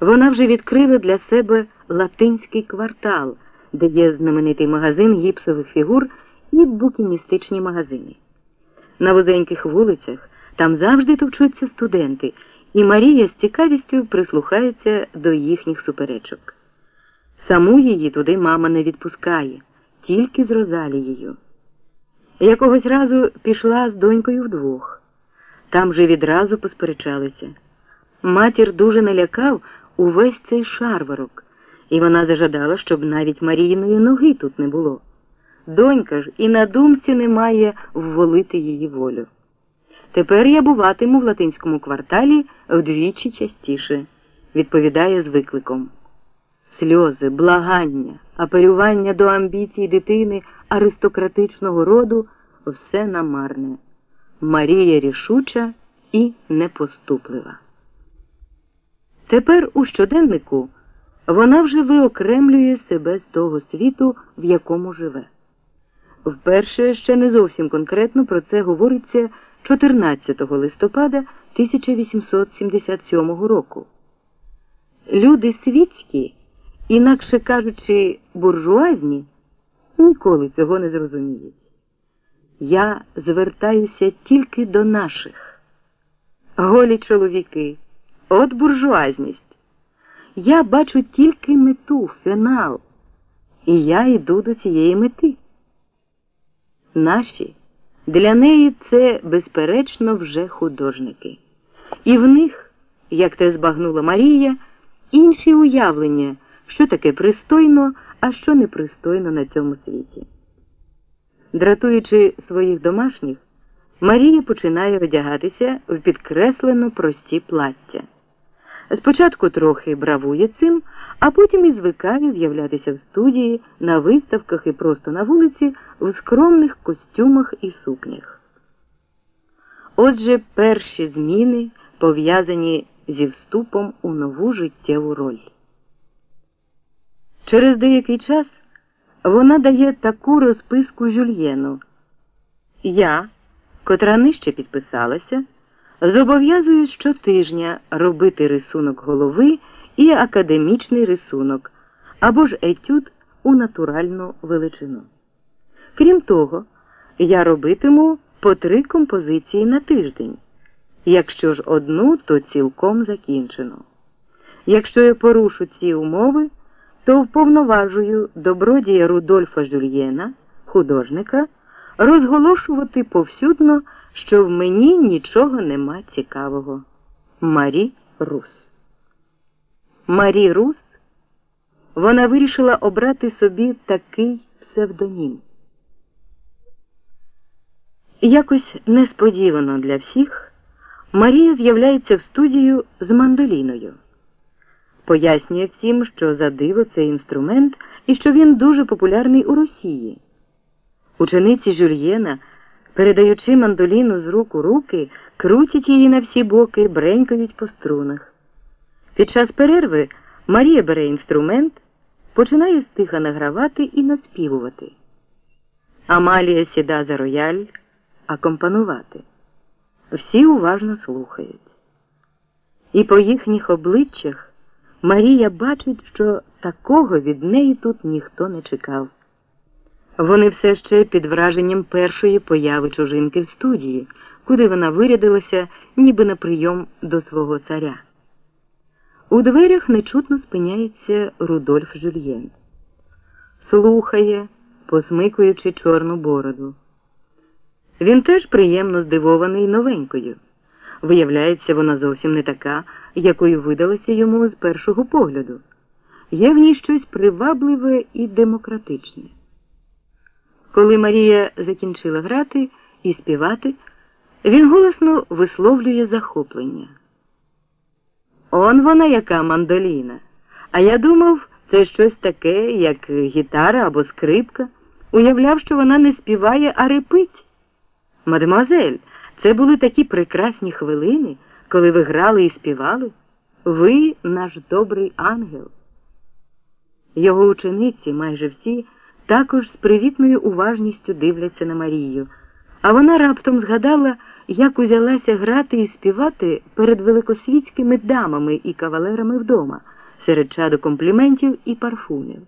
Вона вже відкрила для себе латинський квартал, де є знаменитий магазин гіпсових фігур і букіністичні магазини. На вузеньких вулицях там завжди товчуться студенти, і Марія з цікавістю прислухається до їхніх суперечок. Саму її туди мама не відпускає, тільки з Розалією. Якогось разу пішла з донькою вдвох. Там же відразу посперечалися. Матір дуже налякав увесь цей шарварок, і вона зажадала, щоб навіть Маріїної ноги тут не було. Донька ж і на думці не має вволити її волю. Тепер я буватиму в латинському кварталі вдвічі частіше, відповідає з викликом. Сльози, благання, апелювання до амбіцій дитини аристократичного роду все намарне. Марія рішуча і непоступлива. Тепер у щоденнику вона вже виокремлює себе з того світу, в якому живе. Вперше ще не зовсім конкретно про це говориться 14 листопада 1877 року. Люди світські, інакше кажучи, буржуазні, ніколи цього не зрозуміють. Я звертаюся тільки до наших. Голі чоловіки, от буржуазність. Я бачу тільки мету, фінал, і я йду до цієї мети. Наші для неї це, безперечно, вже художники. І в них, як те збагнула Марія, інші уявлення, що таке пристойно, а що непристойно на цьому світі. Дратуючи своїх домашніх, Марія починає одягатися в підкреслено прості плаття. Спочатку трохи бравує цим, а потім і звикає з'являтися в студії, на виставках і просто на вулиці в скромних костюмах і сукнях. Отже, перші зміни пов'язані зі вступом у нову життєву роль. Через деякий час вона дає таку розписку Жюльєну. Я, котра нижче підписалася, зобов'язую щотижня робити рисунок голови і академічний рисунок або ж етюд у натуральну величину. Крім того, я робитиму по три композиції на тиждень. Якщо ж одну, то цілком закінчено. Якщо я порушу ці умови, то вповноважую добродія Рудольфа Жюльєна, художника, розголошувати повсюдно, що в мені нічого нема цікавого. Марі Рус. Марі Рус вона вирішила обрати собі такий псевдонім. Якось несподівано для всіх Марія з'являється в студію з мандоліною. Пояснює всім, що за диво цей інструмент і що він дуже популярний у Росії. Учениці Жюльєна, передаючи мандоліну з рук у руки, крутять її на всі боки, бренькають по струнах. Під час перерви Марія бере інструмент, починає стиха награвати і наспівувати. Амалія сіда за рояль акомпанувати. Всі уважно слухають. І по їхніх обличчях Марія бачить, що такого від неї тут ніхто не чекав. Вони все ще під враженням першої появи чужинки в студії, куди вона вирядилася, ніби на прийом до свого царя. У дверях нечутно спиняється Рудольф Жюльєн. Слухає, посмикуючи чорну бороду. Він теж приємно здивований новенькою. Виявляється, вона зовсім не така, якою видалася йому з першого погляду. Є в ній щось привабливе і демократичне. Коли Марія закінчила грати і співати, він голосно висловлює захоплення. Он вона яка мандоліна. А я думав, це щось таке, як гітара або скрипка. Уявляв, що вона не співає, а репить. Мадемуазель, це були такі прекрасні хвилини, коли ви грали і співали. Ви наш добрий ангел. Його учениці, майже всі, також з привітною уважністю дивляться на Марію, а вона раптом згадала, як узялася грати і співати перед великосвітськими дамами і кавалерами вдома, серед чаду компліментів і парфумів.